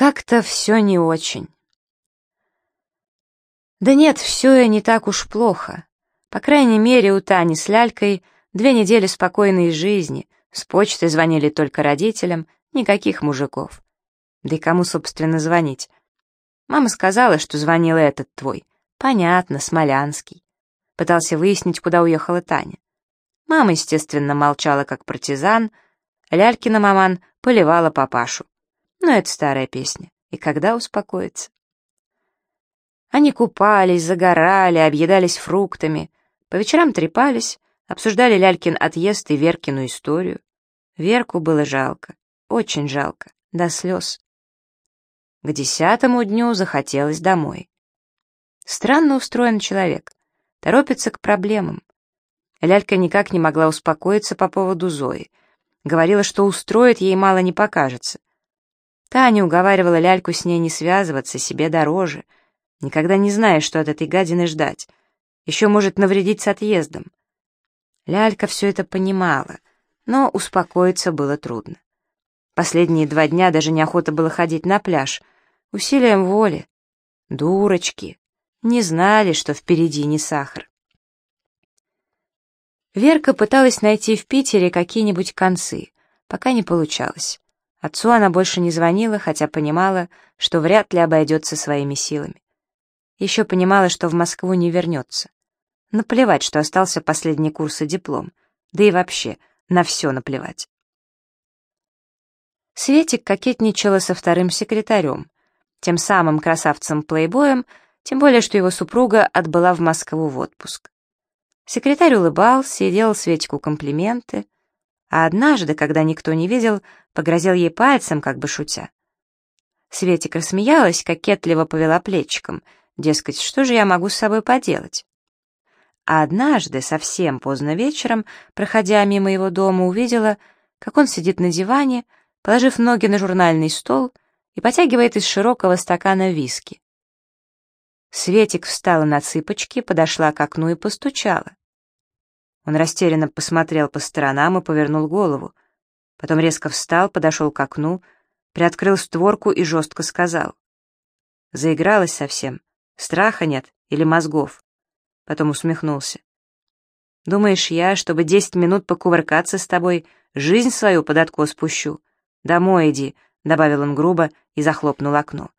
Как-то все не очень. Да нет, все не так уж плохо. По крайней мере, у Тани с Лялькой две недели спокойной жизни, с почты звонили только родителям, никаких мужиков. Да и кому, собственно, звонить? Мама сказала, что звонил этот твой. Понятно, Смолянский. Пытался выяснить, куда уехала Таня. Мама, естественно, молчала, как партизан. Лялькина маман поливала папашу. Но это старая песня. И когда успокоится? Они купались, загорали, объедались фруктами. По вечерам трепались, обсуждали Лялькин отъезд и Веркину историю. Верку было жалко, очень жалко, до слез. К десятому дню захотелось домой. Странно устроен человек, торопится к проблемам. Лялька никак не могла успокоиться по поводу Зои. Говорила, что устроит, ей мало не покажется. Таня уговаривала Ляльку с ней не связываться, себе дороже. Никогда не знаешь, что от этой гадины ждать. Еще может навредить с отъездом. Лялька все это понимала, но успокоиться было трудно. Последние два дня даже неохота было ходить на пляж. Усилием воли. Дурочки. Не знали, что впереди не сахар. Верка пыталась найти в Питере какие-нибудь концы, пока не получалось. Отцу она больше не звонила, хотя понимала, что вряд ли обойдется своими силами. Еще понимала, что в Москву не вернется. Наплевать, что остался последний курс и диплом. Да и вообще, на все наплевать. Светик кокетничала со вторым секретарем, тем самым красавцем-плейбоем, тем более, что его супруга отбыла в Москву в отпуск. Секретарь улыбался и делал Светику комплименты, а однажды, когда никто не видел, погрозил ей пальцем, как бы шутя. Светик рассмеялась, кокетливо повела плечиком, дескать, что же я могу с собой поделать? А однажды, совсем поздно вечером, проходя мимо его дома, увидела, как он сидит на диване, положив ноги на журнальный стол и потягивает из широкого стакана виски. Светик встала на цыпочки, подошла к окну и постучала. Он растерянно посмотрел по сторонам и повернул голову. Потом резко встал, подошел к окну, приоткрыл створку и жестко сказал. Заигралась совсем. Страха нет или мозгов? Потом усмехнулся. Думаешь, я, чтобы десять минут покувыркаться с тобой, жизнь свою под откос пущу? «Домой иди», — добавил он грубо и захлопнул окно.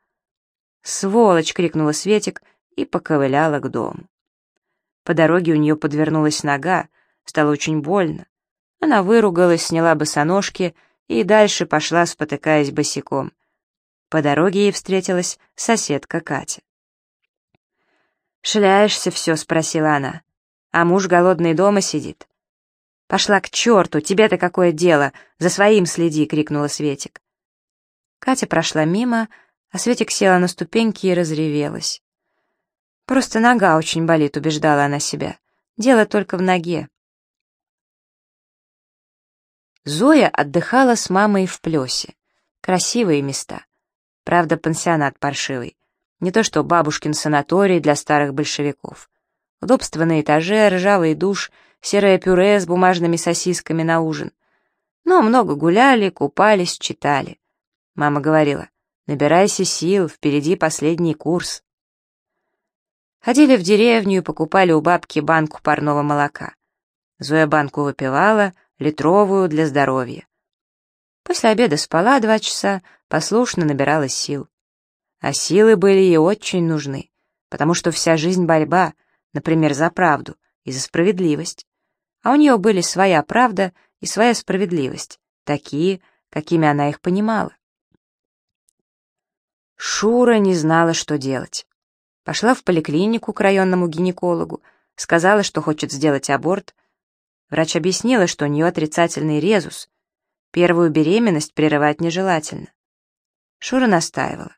«Сволочь!» — крикнула Светик и поковыляла к дому. По дороге у нее подвернулась нога, стало очень больно. Она выругалась, сняла босоножки и дальше пошла, спотыкаясь босиком. По дороге ей встретилась соседка Катя. «Шляешься все?» — спросила она. «А муж голодный дома сидит». «Пошла к черту! Тебе-то какое дело? За своим следи!» — крикнула Светик. Катя прошла мимо, а Светик села на ступеньки и разревелась. «Просто нога очень болит», — убеждала она себя. «Дело только в ноге». Зоя отдыхала с мамой в Плесе. Красивые места. Правда, пансионат паршивый. Не то что бабушкин санаторий для старых большевиков. Удобство на этаже, ржавый душ — серое пюре с бумажными сосисками на ужин. Но много гуляли, купались, читали. Мама говорила, набирайся сил, впереди последний курс. Ходили в деревню и покупали у бабки банку парного молока. Зоя банку выпивала, литровую для здоровья. После обеда спала два часа, послушно набиралась сил. А силы были ей очень нужны, потому что вся жизнь борьба, например, за правду и за справедливость а у нее были своя правда и своя справедливость, такие, какими она их понимала. Шура не знала, что делать. Пошла в поликлинику к районному гинекологу, сказала, что хочет сделать аборт. Врач объяснила, что у нее отрицательный резус. Первую беременность прерывать нежелательно. Шура настаивала.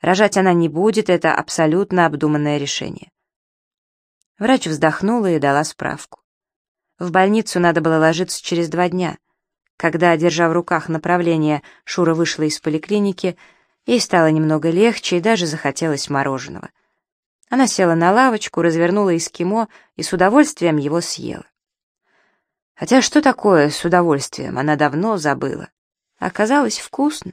Рожать она не будет, это абсолютно обдуманное решение. Врач вздохнула и дала справку. В больницу надо было ложиться через два дня. Когда, держа в руках направление, Шура вышла из поликлиники, ей стало немного легче и даже захотелось мороженого. Она села на лавочку, развернула эскимо и с удовольствием его съела. Хотя что такое с удовольствием, она давно забыла. Оказалось вкусно.